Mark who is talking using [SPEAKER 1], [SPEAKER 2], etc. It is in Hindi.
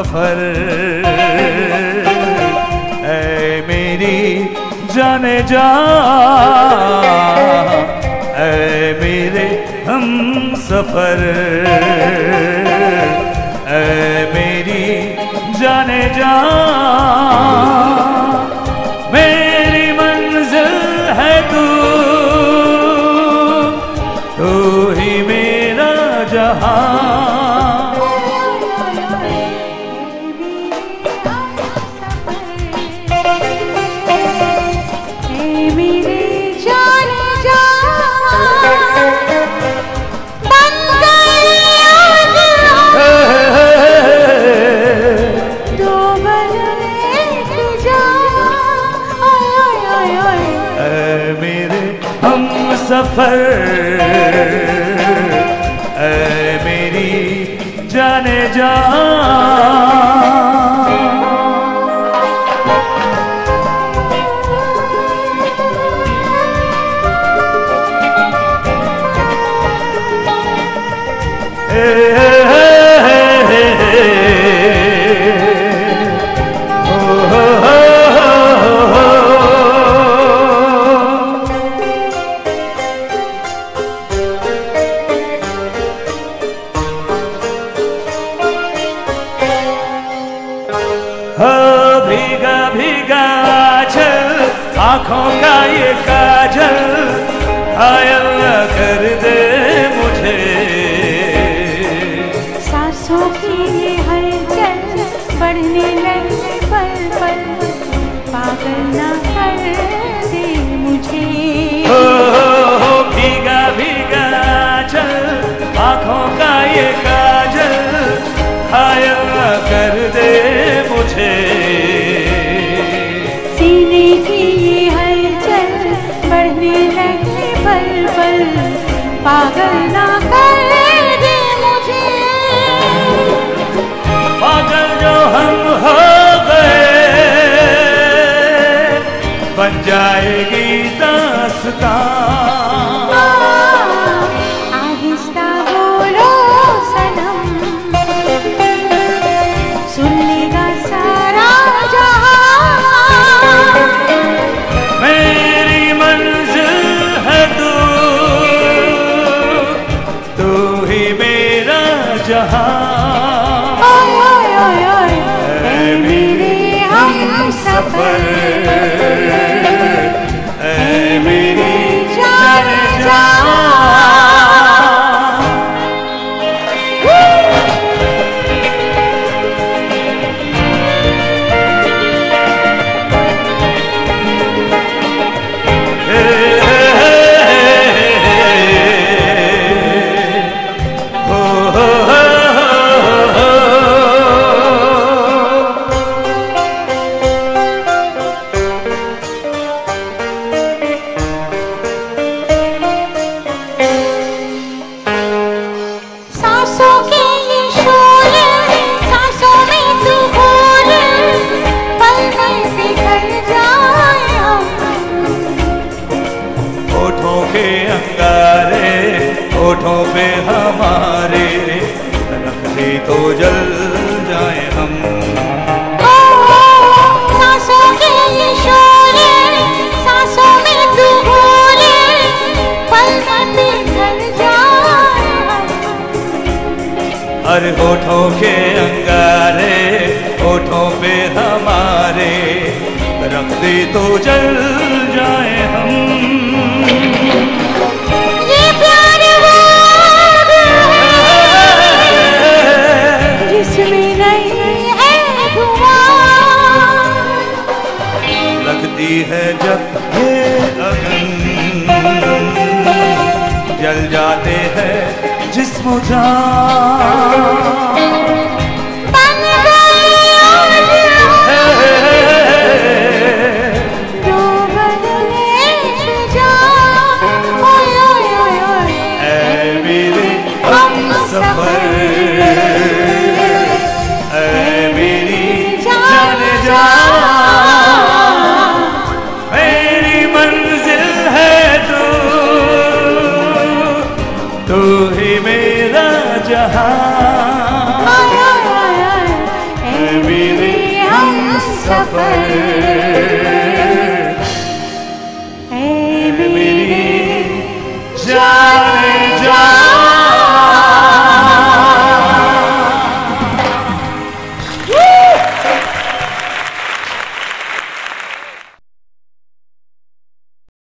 [SPEAKER 1] सफ़र। ऐ मेरी जाने जा। ऐ मेरे हम सफ़र। ऐ मेरी जाने जा। मेरी मंजिल है तू। तू ही मेरा जहाँ। सफ़र। मेरी जाने जा हो आँखों का ये काजल घायल न कर दे मुझे।
[SPEAKER 2] सांसों की ये हलचल बढ़ने लगे पल पल। पागल ना कर दे मुझे।
[SPEAKER 1] हो हो भीगा भीगा चल आँखों का ये काजल घायल
[SPEAKER 2] पागल ना कर दे मुझे।
[SPEAKER 1] पागल जो हम हो गए बन जाएगी दास्तां।
[SPEAKER 2] जहाँ ओए ओए ओए ओए ऐ मेरे हम सफ़र
[SPEAKER 1] ऐ होठों पे हमारे रखते तो जल जाए हम।
[SPEAKER 2] ओ, सांसों के ये शोले सांसों में तू भूल पल में बिखर जाए। हम
[SPEAKER 1] हर होठों के अंगारे होठों पे हमारे रख दे तो जल जाए
[SPEAKER 2] है
[SPEAKER 1] जब ये अगन। जल जाते हैं जिसम जान सफर